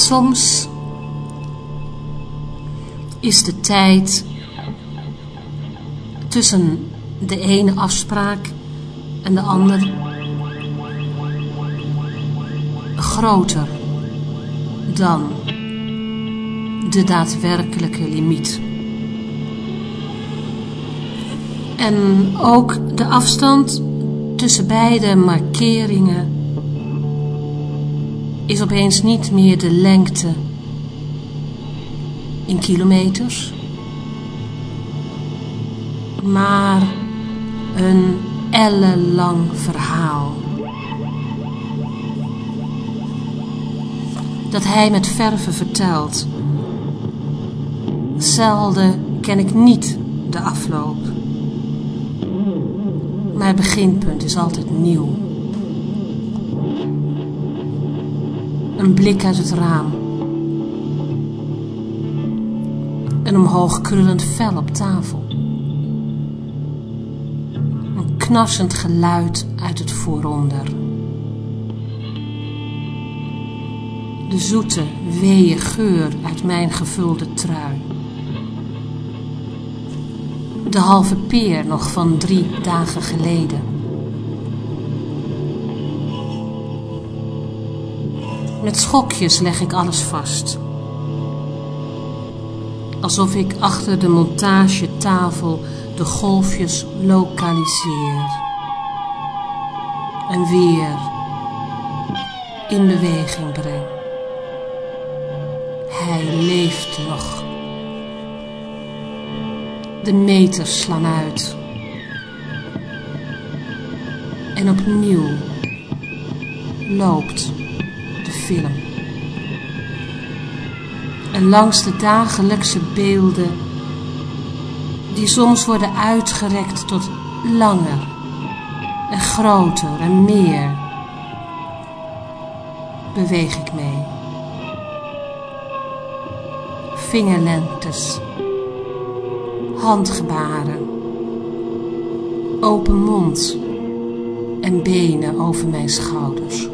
Soms is de tijd tussen de ene afspraak en de andere groter dan de daadwerkelijke limiet. En ook de afstand tussen beide markeringen is opeens niet meer de lengte in kilometers, maar een ellenlang verhaal. Dat hij met verve vertelt. Zelden ken ik niet de afloop. Maar het beginpunt is altijd nieuw. Een blik uit het raam. Een omhoog krullend vel op tafel. Een knarsend geluid uit het vooronder. De zoete, weeë geur uit mijn gevulde trui. De halve peer nog van drie dagen geleden. Met schokjes leg ik alles vast. Alsof ik achter de montagetafel de golfjes lokaliseer. En weer in beweging breng. Hij leeft nog. De meters slaan uit. En opnieuw loopt film. En langs de dagelijkse beelden, die soms worden uitgerekt tot langer en groter en meer, beweeg ik mee. Vingerlengtes, handgebaren, open mond en benen over mijn schouders.